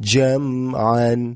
جمعا.